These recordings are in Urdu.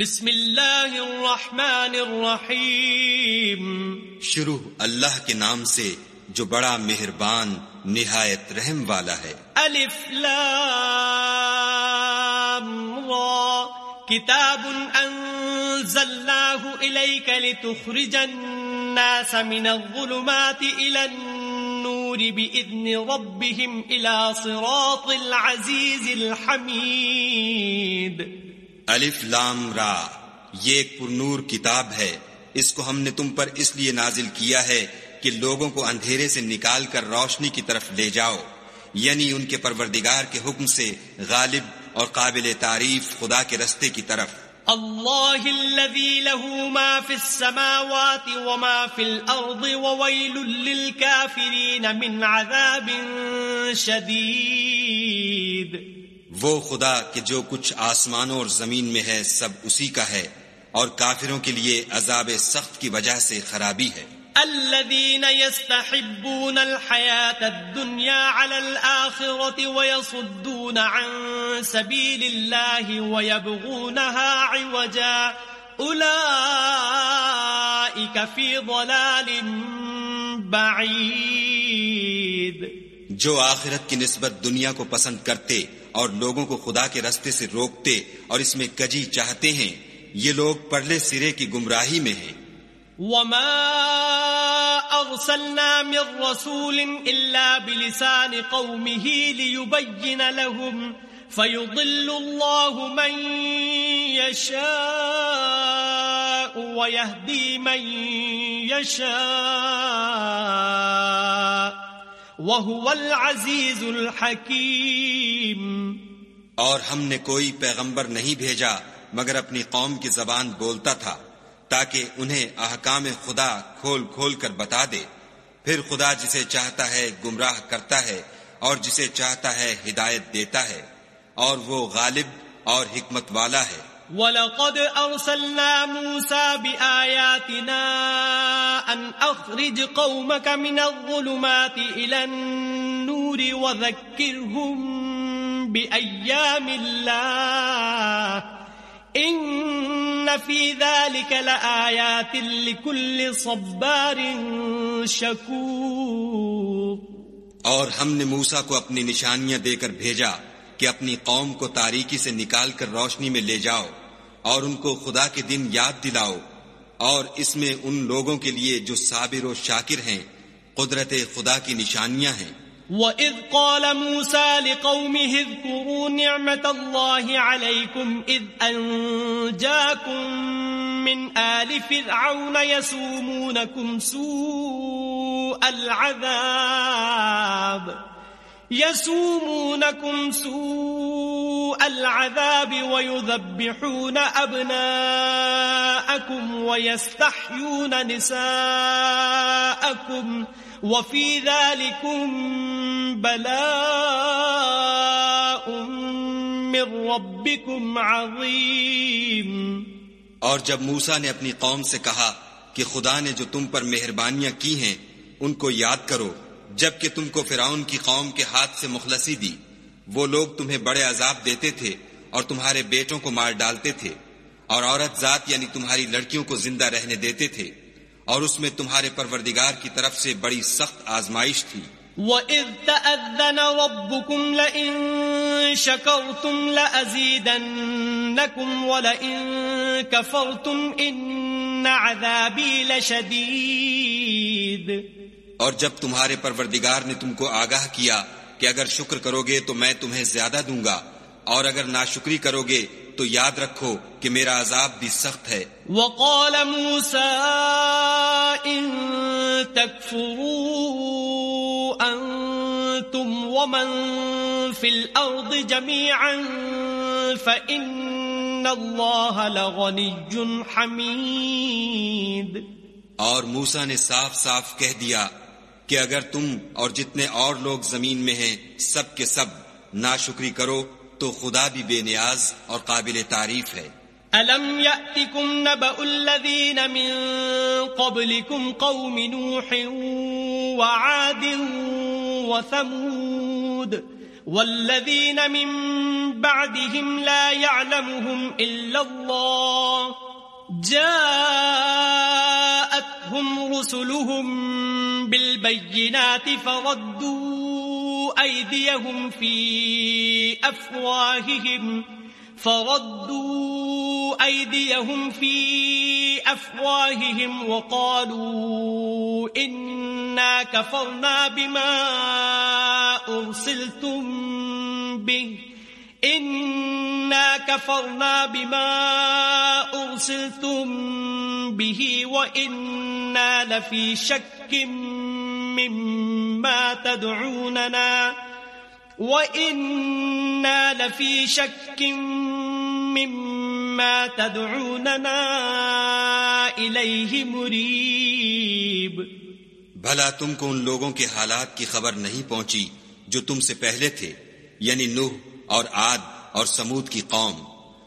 بسم اللہ الرحمن الرحیم۔ شروع اللہ کے نام سے جو بڑا مہربان نہایت رحم والا ہے۔ الف لام را۔ کتاب انزلناه الیک لتخرج الناس من الظلمات الى النور بإذن ربهم الى صراط العزیز الحمید۔ الف لام را، یہ ایک پرنور کتاب ہے۔ اس کو ہم نے تم پر اس لیے نازل کیا ہے کہ لوگوں کو اندھیرے سے نکال کر روشنی کی طرف لے جاؤ۔ یعنی ان کے پروردگار کے حکم سے غالب اور قابل تعریف خدا کے رستے کی طرف۔ اللہ الذي له ما في السماوات وما في الأرض وويل للكافرين من عذاب شديد وہ خدا کہ جو کچھ آسمانوں اور زمین میں ہے سب اسی کا ہے اور کافروں کے لیے عذاب سخت کی وجہ سے خرابی ہے۔ الذين يستحبون الحياة الدنيا على الآخرة ويصدون عن سبيل الله ويبغونها عوجا. أولئك في ضلال بعيد. جو آخرت کی نسبت دنیا کو پسند کرتے اور لوگوں کو خدا کے رستے سے روکتے اور اس میں کجی چاہتے ہیں، یہ لوگ پرلے سرے کی گمراہی میں ہیں۔ وما أرسلنا من رسول إلا بلسان قومه ليبين لهم فيضل الله من يشاء ويهدي من يشاء وهو العزيز الحكيم۔ اور ہم نے کوئی پیغمبر نہیں بھیجا، مگر اپنی قوم کی زبان بولتا تھا، تاکہ انہیں احکام خدا کھول کھول کر بتا دے۔ پھر خدا جسے چاہتا ہے گمراہ کرتا ہے، اور جسے چاہتا ہے ہدایت دیتا ہے۔ اور وہ غالب اور حکمت والا ہے۔ وَلَقَدْ أَرْسَلْنَا مُوسَى بِآيَاتِنَا أَنْ أَخْرِجْ قَوْمَكَ مِنَ الظُّلُمَاتِ إِلَى النُّورِ وَذَكِّرْهُمْ بِأَيَّامِ اللَّهِ إِنَّ فِي ذَلِكَ لَآيَاتٍ لِكُلِّ صَبَّارٍ شَكُورٍ اور ہم نے موسا کو اپنی نشانیاں دے کر بھیجا کہ اپنی قوم کو تاریکی سے نکال کر روشنی میں لے جاؤ۔ اور ان کو خدا کے دن یاد دلاؤ اور اس میں ان لوگوں کے لیے جو صابر و شاکر ہیں، قدرت خدا کی نشانیاں ہیں۔ وَإِذْ قَالَ مُوسَى لِقَوْمِهِ اذْكُرُوا نِعْمَةَ اللَّهِ عَلَيْكُمْ إِذْ أَنْجَاكُمْ مِنْ آلِ فِرْعَوْنَ يَسُومُونَكُمْ سُوءَ الْعَذَابِ۔ يَسُومُونَكُمْ سُوءَ الْعَذَابِ وَيُذَبِّحُونَ أَبْنَاءَكُمْ وَيَسْتَحْيُونَ نِسَاءَكُمْ وفي ذلكم بلاء من ربكم عظيم۔ اور جب موسا نے اپنی قوم سے کہا کہ خدا نے جو تم پر مہربانیاں کی ہیں، ان کو یاد کرو۔ جبکہ تم کو فرعون کی قوم کے ہاتھ سے مخلصی دی۔ وہ لوگ تمہیں بڑے عذاب دیتے تھے اور تمہارے بیٹوں کو مار ڈالتے تھے اور عورت ذات یعنی تمہاری لڑکیوں کو زندہ رہنے دیتے تھے اور اس میں تمہارے پروردگار کی طرف سے بڑی سخت آزمائش تھی۔ وَإِذْ تَأَذَّنَ رَبُّكُمْ لَئِن شَكَرْتُمْ لَأَزِيدَنَّكُمْ وَلَئِن كَفَرْتُمْ إِنَّ عَذَابِي لَشَدِيدٌ اور جب تمہارے پروردگار نے تم کو آگاہ کیا کہ اگر شکر کرو گے تو میں تمہیں زیادہ دوں گا اور اگر ناشکری کرو گے تو یاد رکھو کہ میرا عذاب بھی سخت ہے۔ وقال موسى إن تكفروا أنتم ومن في الأرض جميعا فإن الله لغني حميد اور موسا نے صاف صاف کہہ دیا کہ اگر تم اور جتنے اور لوگ زمین میں ہیں، سب کے سب ناشکری کرو تو خدا بھی بے نیاز اور قابل تعریف ہے۔ ألم يأتكم نبأ الذين من قبلكم قوم نوح وعاد وثمود والذين من بعدهم لا يعلمهم إلا الله جاءتهم رسلهم بالبينات فردوا أيديهم في أفواههم. فردوا أيديهم في أفواههم وقالوا إنا كفرنا بما أرسلتم به. إنا كفرنا بما أرسلتم به وإنا لفي شك مما تدعوننا وإنا لفي شك مما تدعوننا إليه مريب بھلا تم کو ان لوگوں کے حالات کی خبر نہیں پہنچی جو تم سے پہلے تھے یعنی نوح اور آد اور سمود کی قوم،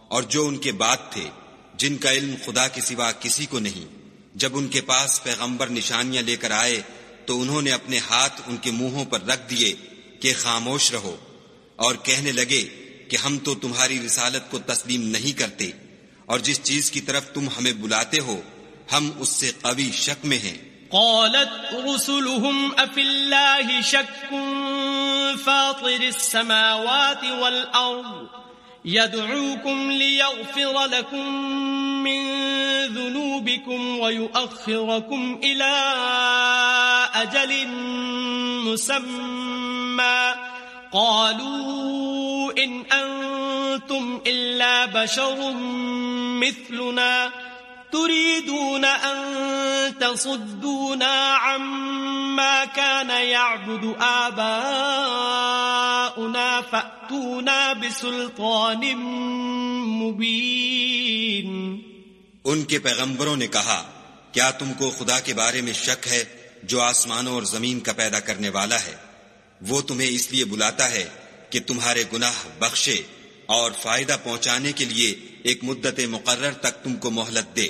اور جو ان کے بعد تھے۔ جن کا علم خدا کے سوا کسی کو نہیں۔ جب ان کے پاس پیغمبر نشانیاں لے کر آئے، تو انہوں نے اپنے ہاتھ ان کے منہوں پر رکھ دیے کہ خاموش رہو اور کہنے لگے کہ ہم تو تمہاری رسالت کو تسلیم نہیں کرتے اور جس چیز کی طرف تم ہمیں بلاتے ہو، ہم اس سے قوی شک میں ہیں۔ قالت رسلهم أفي الله شك فاطر السماوات والأرض؟ يدعوكم ليغفر لكم من ذنوبكم ويؤخركم إلى أجل مسمى. قالوا إن أنتم إلا بشر مثلنا. تريدون أن تصدونا عما كان يعبد آباؤنا فأتونا بسلطان مبين. ان کے پیغمبروں نے کہا، کیا تم کو خدا کے بارے میں شک ہے جو آسمانوں اور زمین کا پیدا کرنے والا ہے؟ وہ تمہیں اس لیے بلاتا ہے کہ تمہارے گناہ بخشے اور فائدہ پہنچانے کے لیے ایک مدت مقرر تک تم کو مہلت دے۔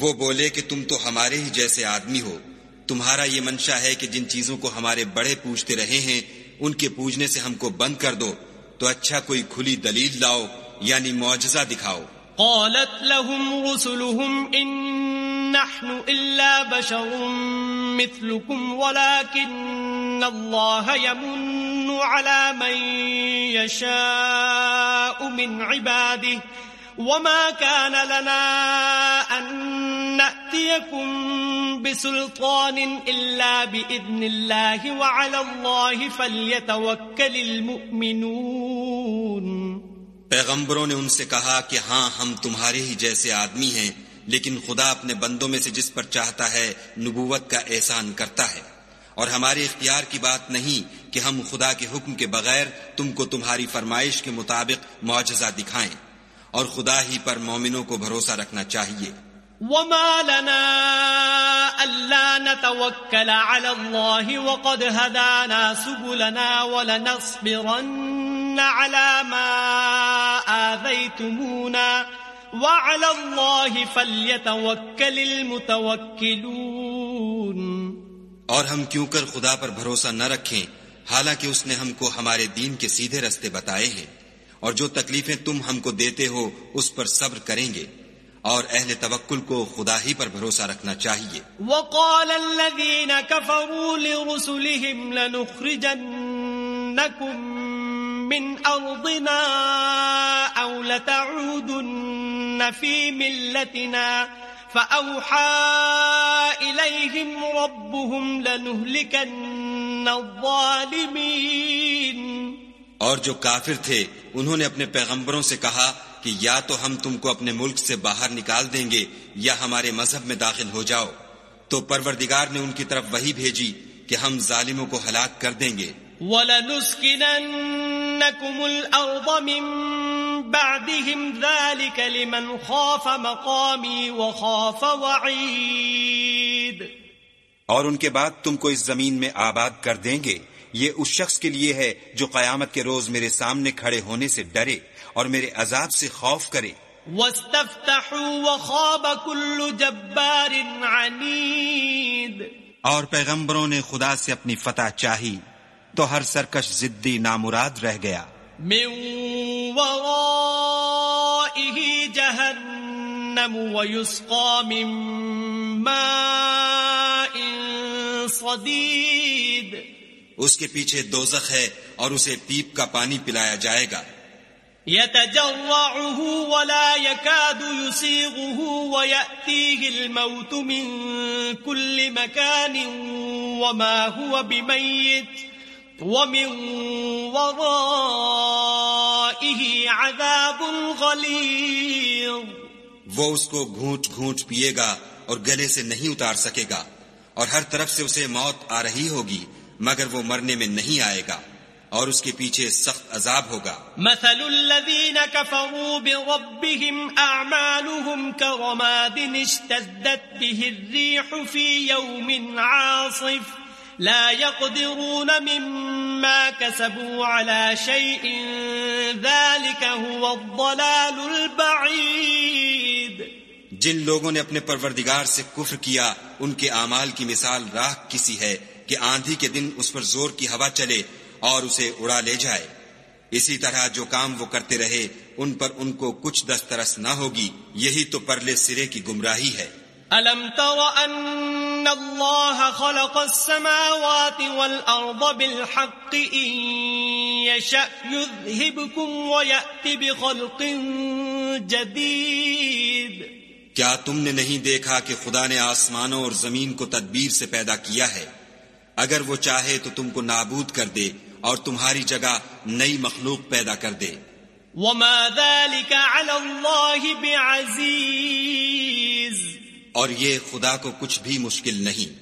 وہ بولے کہ تم تو ہمارے ہی جیسے آدمی ہو۔ تمہارا یہ منشا ہے کہ جن چیزوں کو ہمارے بڑے پوچھتے رہے ہیں، ان کے پوجنے سے ہم کو بند کر دو۔ تو اچھا کوئی کھلی دلیل لاؤ یعنی معجزہ دکھاؤ۔ قالت لهم رسلهم إن نحن إلا بشر مثلكم، ولكن الله يمن على من يشاء من عباده۔ وما كان لنا أن نأتيكم بسلطان إلا بإذن الله وعلى الله فليتوكل المؤمنون پیغمبروں نے ان سے کہا کہ ہاں ہم تمہارے ہی جیسے آدمی ہیں، لیکن خدا اپنے بندوں میں سے جس پر چاہتا ہے نبوت کا احسان کرتا ہے۔ اور ہمارے اختیار کی بات نہیں کہ ہم خدا کے حکم کے بغیر تم کو تمہاری فرمائش کے مطابق معجزہ دکھائیں۔ اور خدا ہی پر مومنوں کو بھروسہ رکھنا چاہیے۔ وما لنا ألا نتوكل على الله وقد هدانا سبلنا ولنصبرن على ما آذيتمونا وعلى الله فليتوكل المتوكلون۔ اور ہم کیوں کر خدا پر بھروسہ نہ رکھیں؟ حالانکہ اس نے ہم کو ہمارے دین کے سیدھے رستے بتائے ہیں۔ اور جو تکلیفیں تم ہم کو دیتے ہو، اس پر صبر کریں گے۔ اور اہل توکل کو خدا ہی پر بھروسہ رکھنا چاہیے۔ وقال الذين كفروا لرسلهم لنخرجنكم من أرضنا أو لتعودن في ملتنا فأوحى إليهم ربهم لنهلكن الظالمين. اور جو کافر تھے انہوں نے اپنے پیغمبروں سے کہا کہ یا تو ہم تم کو اپنے ملک سے باہر نکال دیں گے یا ہمارے مذہب میں داخل ہو جاؤ۔ تو پروردگار نے ان کی طرف وہی بھیجی کہ ہم ظالموں کو ہلاک کر دیں گے۔ وَلَنُسْكِنَنَّكُمُ الْأَرْضَ مِن بَعْدِهِمْ ذَلِكَ لِمَنْ خَافَ مَقَامِي وَخَافَ وَعِيدِ۔ اور ان کے بعد تم کو اس زمین میں آباد کر دیں گے۔ یہ اس شخص کے لیے ہے جو قیامت کے روز میرے سامنے کھڑے ہونے سے ڈرے اور میرے عذاب سے خوف کرے۔ وَخَابَ كُلُّ جَبَّارٍ عَنِيدٍ اور پیغمبروں نے خدا سے اپنی فتح چاہی تو ہر سرکش زدی نامراد رہ گیا۔ من ورائه جهنم ويسقى من ماء اس کے پیچھے دوزخ ہے اور اسے پیپ کا پانی پلایا جائے گا۔ يتجرعه ولا يكاد يسيغه ويأتيه الموت من كل مكان وما هو بميت ومن ورائه عذاب غليظ۔ وہ اس کو گھونٹ گھونٹ پیے گا اور گلے سے نہیں اتار سکے گا اور ہر طرف سے اسے موت آ رہی ہوگی۔ مگر وہ مرنے میں نہیں آئے گا اور اس کے پیچھے سخت عذاب ہوگا۔ مثل الذين كفروا بربهم أعمالهم كرماد اشتدت به الريح في يوم عاصف لا يقدرون مما كسبوا على شيء ذلك هو الضلال البعيد۔ جن لوگوں نے اپنے پروردگار سے کفر کیا ان کے اعمال کی مثال راہ کسی ہے۔ کہ آندھی کے دن اس پر زور کی ہوا چلے اور اسے اڑا لے جائے۔ اسی طرح جو کام وہ کرتے رہے ان پر ان کو کچھ دسترس نہ ہوگی۔ یہی تو پرلے سرے کی گمراہی ہے۔ ألم تر أن الله خلق السماوات والأرض بالحق إن يشأ يذهبكم ويأتي بخلق جديد۔ کیا تم نے نہیں دیکھا کہ خدا نے آسمانوں اور زمین کو تدبیر سے پیدا کیا ہے؟ اگر وہ چاہے تو تم کو نابود کر دے اور تمہاری جگہ نئی مخلوق پیدا کر دے۔ وما ذلك على الله بعزيز۔ اور یہ خدا کو کچھ بھی مشکل نہیں۔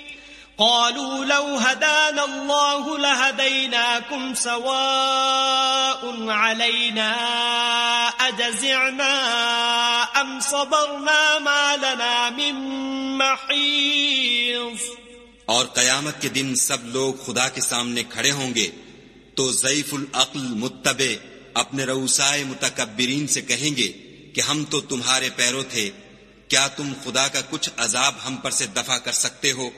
قالوا لو هدانا الله لهديناكم سواء علينا أجزعنا أم صبرنا ما لنا من محيص اور قیامت کے دن سب لوگ خدا کے سامنے کھڑے ہوں گے تو ضعیف العقل متبع اپنے روسائے متکبرین سے کہیں گے کہ ہم تو تمہارے پیرو تھے، کیا تم خدا کا کچھ عذاب ہم پر سے دفع کر سکتے ہو؟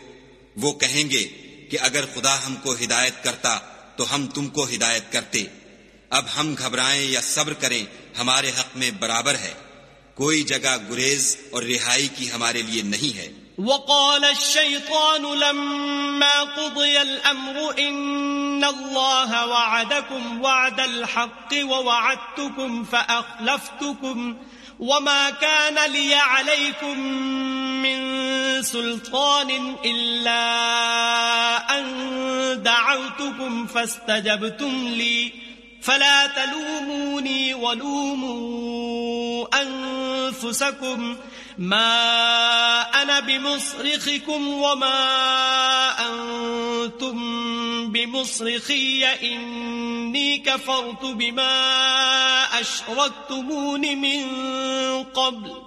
وہ کہیں گے کہ اگر خدا ہم کو ہدایت کرتا تو ہم تم کو ہدایت کرتے۔ اب ہم گھبرائیں یا صبر کریں ہمارے حق میں برابر ہے۔ کوئی جگہ گریز اور رہائی کی ہمارے لیے نہیں ہے۔ وقال الشيطان لما قضي الأمر إن الله وعدكم وعد الحق ووعدتكم فأخلفتكم وما كان لي عليكم من سلطان إلا أن دعوتكم فاستجبتم لي فلا تلوموني ولوموا أنفسكم ما أنا بمصرخكم وما أنتم بمصرخي إني كفرت بما أشركتمون من قبل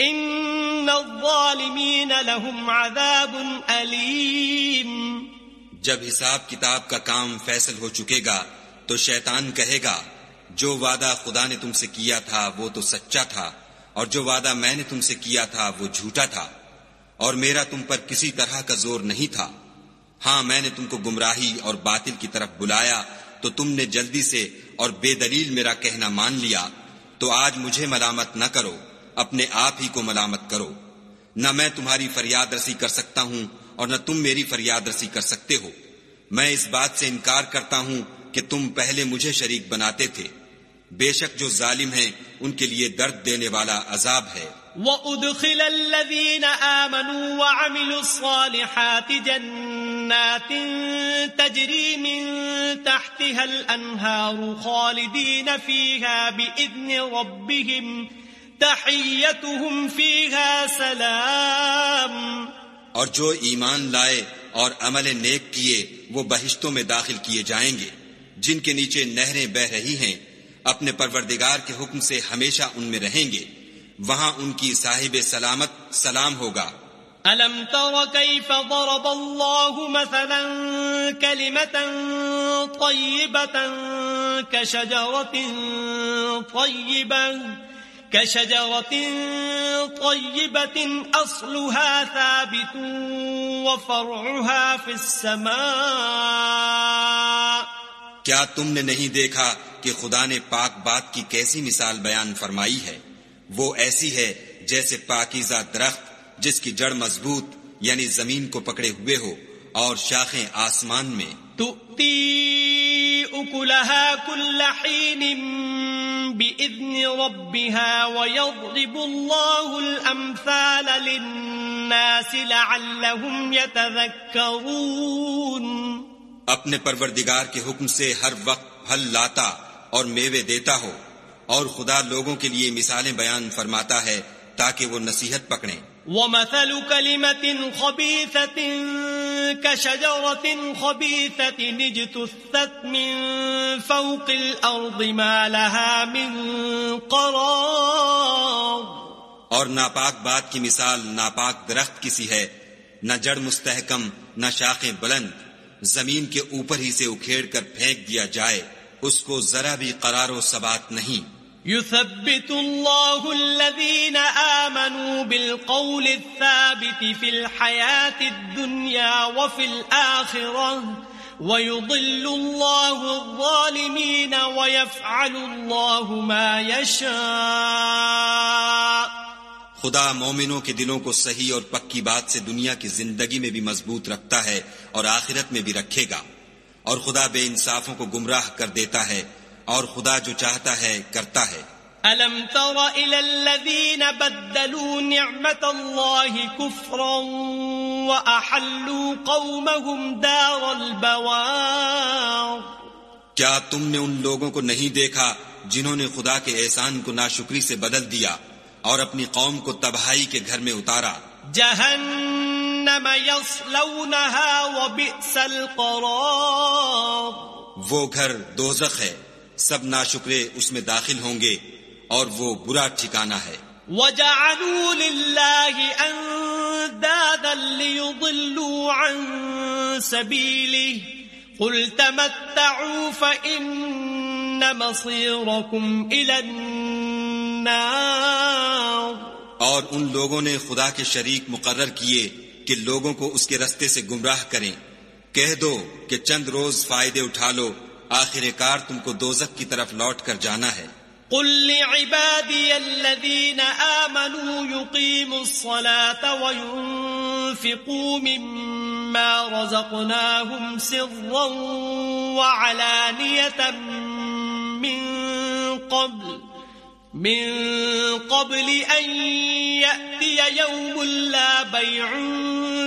إن الظالمين لهم عذاب أليم جب حساب کتاب کا کام فیصل ہو چکے گا تو شیطان کہے گا، جو وعدہ خدا نے تم سے کیا تھا، وہ تو سچا تھا، اور جو وعدہ میں نے تم سے کیا تھا، وہ جھوٹا تھا، اور میرا تم پر کسی طرح کا زور نہیں تھا۔ ہاں میں نے تم کو گمراہی اور باطل کی طرف بلایا، تو تم نے جلدی سے اور بے دلیل میرا کہنا مان لیا۔ تو آج مجھے ملامت نہ کرو، اپنے آپ ہی کو ملامت کرو۔ نہ میں تمہاری فریاد رسی کر سکتا ہوں، اور نہ تم میری فریاد رسی کر سکتے ہو۔ میں اس بات سے انکار کرتا ہوں کہ تم پہلے مجھے شریک بناتے تھے۔ بے شک جو ظالم ہیں ان کے لیے درد دینے والا عذاب ہے۔ وَأُدْخِلَ الَّذِينَ آمَنُوا وَعَمِلُوا الصَّالِحَاتِ جَنَّاتٍ تَجْرِي مِن تَحْتِهَا الْأَنْهَارُ خَالِدِينَ فِيهَا بِإِذْنِ رَبِّهِمْ تَحِيَّتُهُمْ فِيهَا سَلَامٌ۔ اور جو ایمان لائے اور عمل نیک کیے وہ بہشتوں میں داخل کیے جائیں گے۔ جن کے نیچے نہریں بہ رہی ہیں، اپنے پروردگار کے حکم سے ہمیشہ ان میں رہیں گے۔ وہاں ان کی صاحب سلامت سلام ہوگا۔ ألم تر كيف ضرب الله مثلا كلمة طيبة كشجرة طيبة كشجرة طيبة أصلها ثابت وفرعها في السماء کیا تم نے نہیں دیکھا کہ خدا نے پاک بات کی کیسی مثال بیان فرمائی ہے؟ وہ ایسی ہے جیسے پاکیزہ درخت جس کی جڑ مضبوط یعنی زمین کو پکڑے ہوئے ہو اور شاخیں آسمان میں۔ ويضرب الله الأمثال للناس لعلهم يتذكرون اپنے پروردگار کے حکم سے ہر وقت پھل لاتا اور میوے دیتا ہو اور خدا لوگوں کے لیے مثالیں بیان فرماتا ہے تاکہ وہ نصیحت پکڑیں۔ ومثل كلمة خبيثة كشجرة خبيثة اجتثت من فوق الأرض ما لها من قرار۔ اور ناپاک بات کی مثال ناپاک درخت کسی ہے نہ جڑ مستحکم نہ شاخیں بلند زمین کے اوپر ہی سے اکھیڑ کر پھینک دیا جائے، اس کو ذرا بھی قرار و ثبات نہیں۔ يثبت الله الذين آمنوا بالقول الثابت في الحياة الدنيا وفي الآخرة ويضل الله الظالمين ويفعل الله ما يشاء خدا مومنوں کے دلوں کو صحیح اور پکی بات سے دنیا کی زندگی میں بھی مضبوط رکھتا ہے اور آخرت میں بھی رکھے گا۔ اور خدا بے انصافوں کو گمراہ کر دیتا ہے اور خدا جو چاہتا ہے کرتا ہے۔ ألم تر إلى الذين بدلوا نعمة الله كفرا وأحلوا قومهم دار البوار۔ کیا تم نے ان لوگوں کو نہیں دیکھا جنہوں نے خدا کے احسان کو ناشکری سے بدل دیا؟ اور اپنی قوم کو تباہی کے گھر میں اتارا۔ جہنم يصلونها وبئس القرار۔ وہ گھر دوزخ ہے۔ سب ناشکرے اس میں داخل ہوں گے اور وہ برا ٹھکانہ ہے۔ وَجَعَلُوا لِلَّهِ أَنْدَادًا لِيُضِلُّوا عَنْ سَبِيلِهِ قُلْ تَمَتَّعُوا فَإِنَّ مَصِيرَكُمْ إِلَى النَّارِ۔ اور ان لوگوں نے خدا کے شریک مقرر کیے کہ لوگوں کو اس کے رستے سے گمراہ کریں۔ کہہ دو کہ چند روز فائدے اٹھا لو، آخر کار تم کو دوزک کی طرف لوٹ کر جانا ہے۔ قل لعبادي الذين آمنوا يقيموا الصلاة وينفقوا مما رزقناهم سرا وعلانية من قبل۔ من قبل أن يأتي يوم لا بيع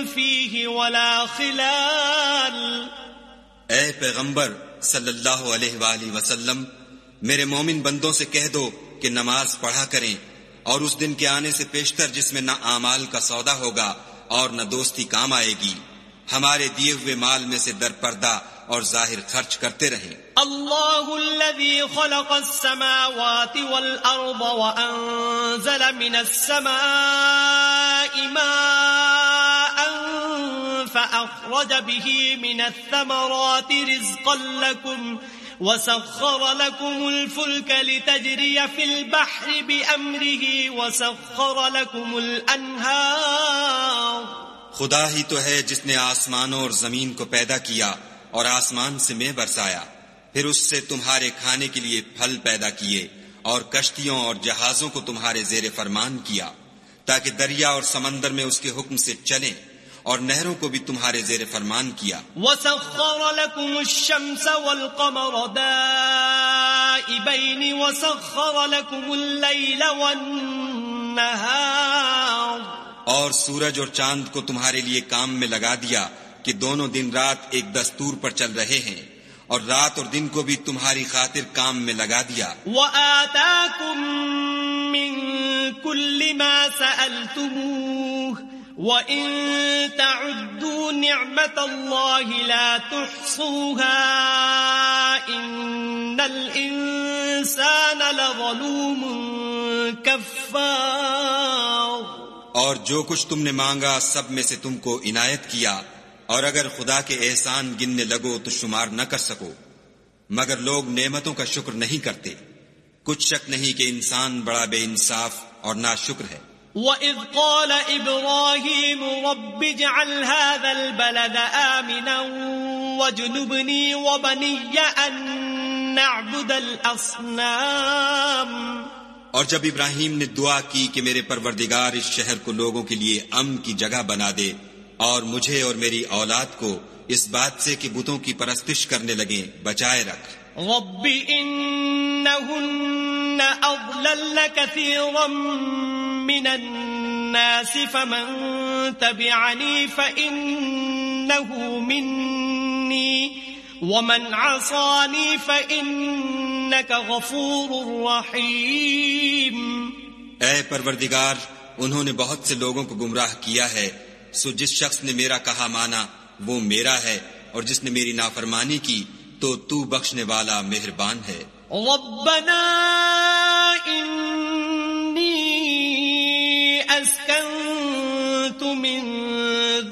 فيه ولا خلال. اے پیغمبر صلی اللہ علیہ وآلہ وسلم، میرے مومن بندوں سے کہہ دو کہ نماز پڑھا کریں اور اس دن کے آنے سے پیشتر جس میں نہ اعمال کا سودا ہوگا اور نہ دوستی کام آئے گی، ہمارے دیے ہوئے مال میں سے در پردہ اور ظاہر خرچ کرتے رہیں۔ اللہ الذي خلق السماوات والارض وانزل من السماء ماء فاخرج به من الثمرات رزقا لكم وسخر لكم الفلك لتجري في البحر بأمره وسخر لكم الأنهار۔ خدا ہی تو ہے جس نے آسمانوں اور زمین کو پیدا کیا۔ اور آسمان سے میں برسایا۔ پھر اس سے تمہارے کھانے کے لیے پھل پیدا کیے اور کشتیوں اور جہازوں کو تمہارے زیر فرمان کیا تاکہ دریا اور سمندر میں اس کے حکم سے چلیں اور نہروں کو بھی تمہارے زیر فرمان کیا۔ وسخر لكم الشمس والقمر دائبين وسخر لكم الليل والنهار۔ اور سورج اور چاند کو تمہارے لیے کام میں لگا دیا۔ کہ دونوں دن رات ایک دستور پر چل رہے ہیں اور رات اور دن کو بھی تمہاری خاطر کام میں لگا دیا۔ وآتاكم من كل ما سألتموه وَإِن تَعُدُّوا نِعْمَةَ اللَّهِ لَا تُحْصُوهَا إِنَّ الْإِنسَانَ لَظَلُومٌ كَفَّارٌ۔ اور جو کچھ تم نے مانگا سب میں سے تم کو عنایت کیا۔ اور اگر خدا کے احسان گننے لگو تو شمار نہ کر سکو۔ مگر لوگ نعمتوں کا شکر نہیں کرتے۔ کچھ شک نہیں کہ انسان بڑا بے انصاف اور نا شکر ہے۔ وَإِذْ قَالَ إِبْرَاهِيمُ رَبِّ اجْعَلْ هَذَا الْبَلَدَ آمِنًا وَجُنُبْنِي وَبَنِيَّ أَن نَعْبُدَ الْأَصْنَامِ۔ اور جب ابراہیم نے دعا کی کہ میرے پروردگار اس شہر کو لوگوں کے لیے امن کی جگہ بنا دے اور مجھے اور میری اولاد کو اس بات سے کہ بتوں کی پرستش کرنے لگیں بچائے رکھ۔ رب انہن اضلل كثيرا من الناس فمن تبعني فإنه مني ومن عصاني فإنك غفور رحيم اے پروردگار انہوں نے بہت سے لوگوں کو گمراہ کیا ہے۔ سو جس شخص نے میرا کہا مانا، وہ میرا ہے، اور جس نے میری نافرمانی کی، تو تو بخشنے والا مہربان ہے۔ ربنا انی اسکنت من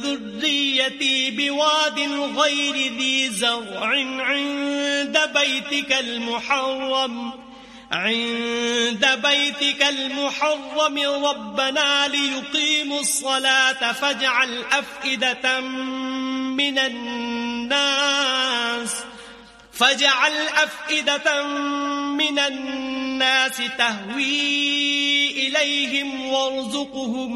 ذریتی بواد غیر ذی زرع عند بیتک المحرم. عند بيتك المحرم ربنا ليقيموا الصلاة فاجعل أفئدة من الناس فاجعل أفئدة من الناس تهوي إليهم وارزقهم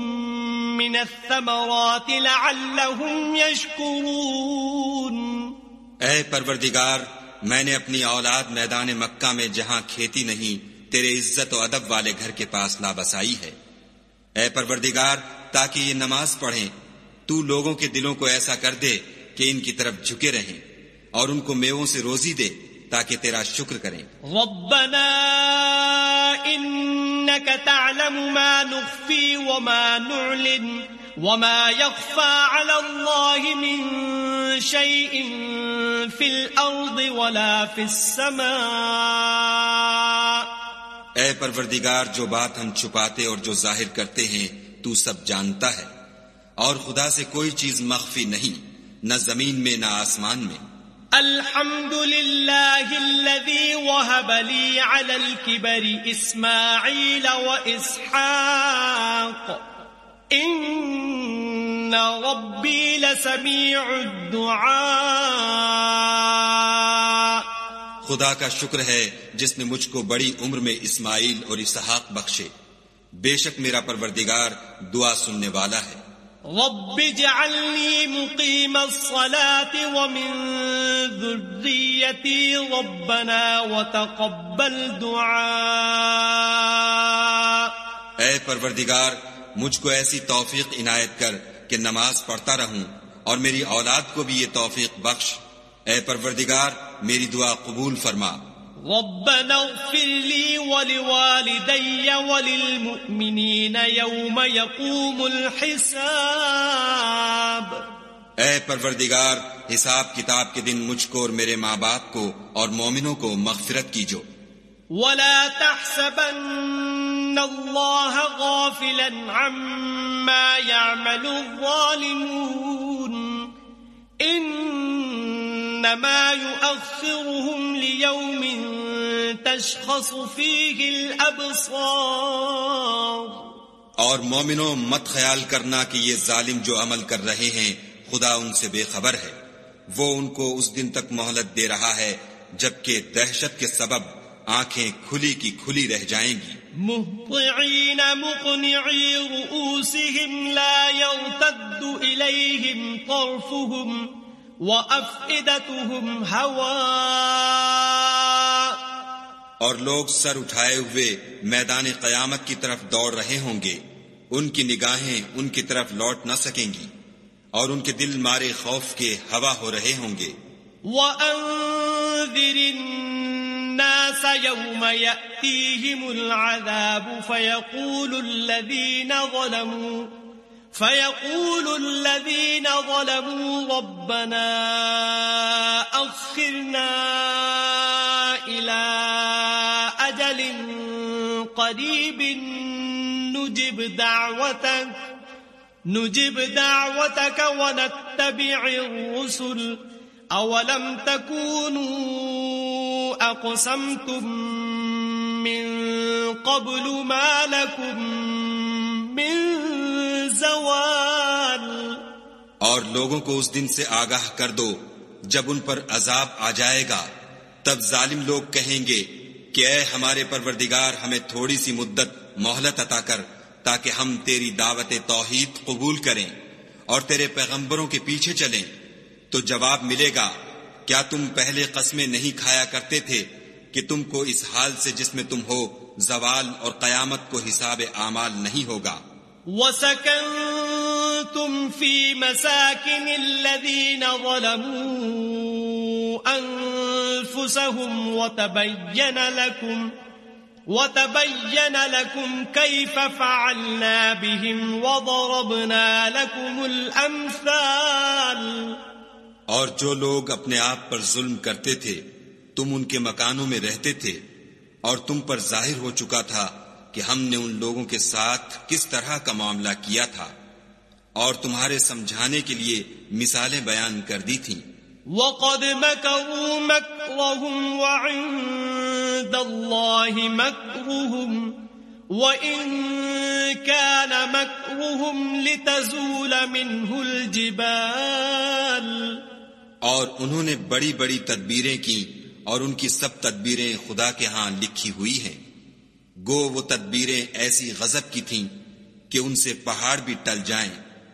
من الثمرات لعلهم يشكرون. اے پروردگار میں نے اپنی اولاد میدان مکہ میں جہاں کھیتی نہیں، تیرے عزت و ادب والے گھر کے پاس لا بسائی ہے۔ اے پروردگار، تاکہ یہ نماز پڑھیں، تو لوگوں کے دلوں کو ایسا کر دے کہ ان کی طرف جھکے رہیں اور ان کو میووں سے روزی دے تاکہ تیرا شکر کریں۔ ربنا انك تعلم ما نخفي وما نعلن۔ وما يخفى على الله من شيء في الأرض ولا في السماء اے پروردگار جو بات ہم چھپاتے اور جو ظاہر کرتے ہیں تو سب جانتا ہے۔ اور خدا سے کوئی چیز مخفی نہیں نہ زمین میں نہ آسمان میں۔ الحمد لله الذي وهب لي على الكبر إسماعيل وإسحاق ان ربی لسمیع الدعاء خدا کا شکر ہے جس نے مجھ کو بڑی عمر میں اسماعیل اور اسحاق بخشے۔ بے شک میرا پروردگار دعا سننے والا ہے۔ رب جعلنی مقیم الصلاة ومن ذریتی ربنا وتقبل دعاء۔ اے پروردگار مجھ کو ایسی توفیق عنایت کر کہ نماز پڑھتا رہوں اور میری اولاد کو بھی یہ توفیق بخش۔ اے پروردگار میری دعا قبول فرما۔ ربنا اغفر لي ولوالدي وللمؤمنين يوم يقوم الحساب۔ اے پروردگار حساب کتاب کے دن مجھ کو اور میرے ماں باپ کو اور مومنوں کو مغفرت کیجو۔ ولا تحسبن الله غافلا عما يعمل الظالمون إنما يؤخرهم ليوم تشخص فيه الأبصار اور مومنوں، مت خیال کرنا کہ یہ ظالم جو عمل کر رہے ہیں، خدا ان سے بے خبر ہے۔ وہ ان کو اس دن تک مہلت دے رہا ہے، جبکہ دہشت کے سبب آنکھیں کھلی کی کھلی رہ جائیں گی۔ مهطعين مقنعي رؤوسهم لا يرتد إليهم طرفهم وأفئدتهم هواء۔ اور لوگ سر اٹھائے ہوئے میدان قیامت کی طرف دوڑ رہے ہوں گے۔ ان کی نگاہیں ان کی طرف لوٹ نہ سکیں گی۔ اور ان کے دل مارے خوف کے ہوا ہو رہے ہوں گے۔ وَأَنذِرِ الناس يوم يأتيهم العذاب فيقول الذين ظلموا فيقول الذين ظلموا ربنا أخرنا إلى أجل قريب نجب دعوتك نجب دعوتك ونتبع الرسل أولم تكونوا أقسمتم من قبل ما لكم من زوال اور لوگوں کو اس دن سے آگاہ کر دو، جب ان پر عذاب آ جائے گا۔ تب ظالم لوگ کہیں گے کہ اے ہمارے پروردگار، ہمیں تھوڑی سی مدت مہلت عطا کر تاکہ ہم تیری دعوت توحید قبول کریں اور تیرے پیغمبروں کے پیچھے چلیں۔ تو جواب ملے گا، کیا تم پہلے قسمیں نہیں کھایا کرتے تھے کہ تم کو اس حال سے جس میں تم ہو، زوال اور قیامت کو حساب اعمال نہیں ہوگا؟ وسكنتم في مساكن الذين ظلموا أنفسهم وتبين لكم وتبين لكم كيف فعلنا بهم وضربنا لكم الأمثال اور جو لوگ اپنے آپ پر ظلم کرتے تھے، تم ان کے مکانوں میں رہتے تھے، اور تم پر ظاہر ہو چکا تھا کہ ہم نے ان لوگوں کے ساتھ کس طرح کا معاملہ کیا تھا۔ اور تمہارے سمجھانے کے لیے مثالیں بیان کر دی تھیں۔ وقد مكروا مكرهم وعند الله مكرهم وإن كان مكرهم لتزول منه الجبال اور انہوں نے بڑی بڑی تدبیریں کی اور ان کی سب تدبیریں خدا کے ہاں لکھی ہوئی ہیں۔ گو وہ تدبیریں ایسی غضب کی تھیں کہ ان سے پہاڑ بھی ٹل جائیں۔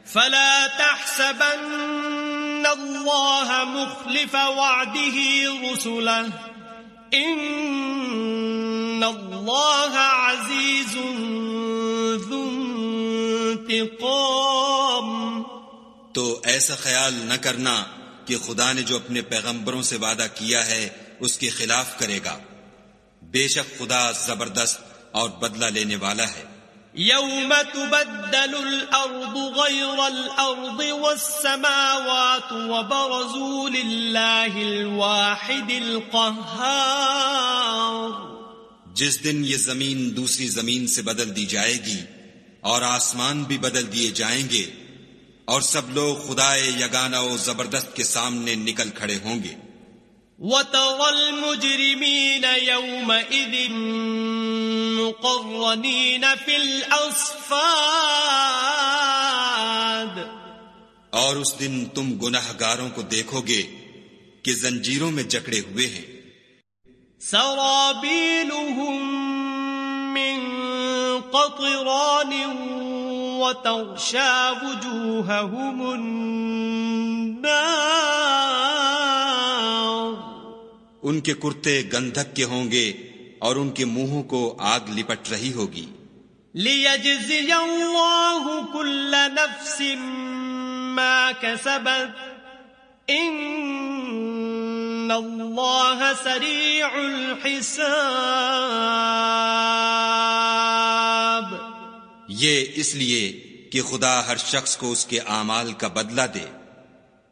فلا تحسبن الله مخلف وعده رسله ان الله عزيز ذو انتقام۔ تو ایسا خیال نہ کرنا کہ خدا نے جو اپنے پیغمبروں سے وعدہ کیا ہے اس کے خلاف کرے گا۔ بے شک خدا زبردست اور بدلہ لینے والا ہے۔ يوم تبدل الأرض غير الأرض والسماوات وبرزوا لله الواحد القهار جس دن یہ زمین دوسری زمین سے بدل دی جائے گی اور آسمان بھی بدل دیے جائیں گے اور سب لوگ خدائے یگانا و زبردست کے سامنے نکل کھڑے ہوں گے۔ وَتَرَى الْمُجْرِمِينَ يَوْمَئِذٍ مُقَرَّنِينَ فِي الْأَصْفَادِ۔ اور اس دن تم گناہ گاروں کو دیکھو گے کہ زنجیروں میں جکڑے ہوئے ہیں۔ سَرَابِيلُهُم مِّن قَطِرَانٍ وَتَغْشَى وُجُوهَهُمُ النَّارِ. ان کے کرتے گندھک کے ہوں گے اور ان کے منہوں کو آگ لپٹ رہی ہوگی۔ لِيَجْزِيَ اللَّهُ كُلَّ نَفْسٍ مَا كَسَبَتْ إِنَّ اللَّهَ سَرِيعُ الْحِسَابِ یہ اس لیے کہ خدا ہر شخص کو اس کے اعمال کا بدلہ دے۔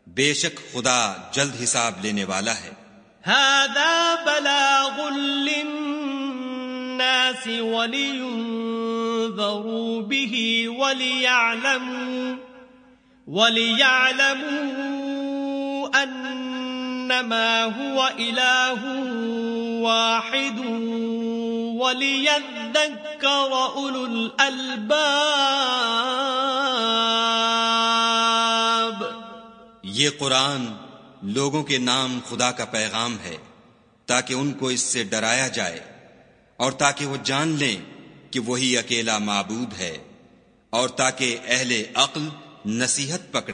بے شک خدا جلد حساب لینے والا ہے۔ هذا بلاغ للناس ولينذروا به وليعلموا وليعلموا أنما هو إله واحد وليذكر أولو الألباب. یہ قرآن لوگوں کے نام خدا کا پیغام ہے تاکہ ان کو اس سے ڈرایا جائے اور تاکہ وہ جان لیں کہ وہی اکیلا معبود ہے اور تاکہ اہل عقل نصیحت پکڑے۔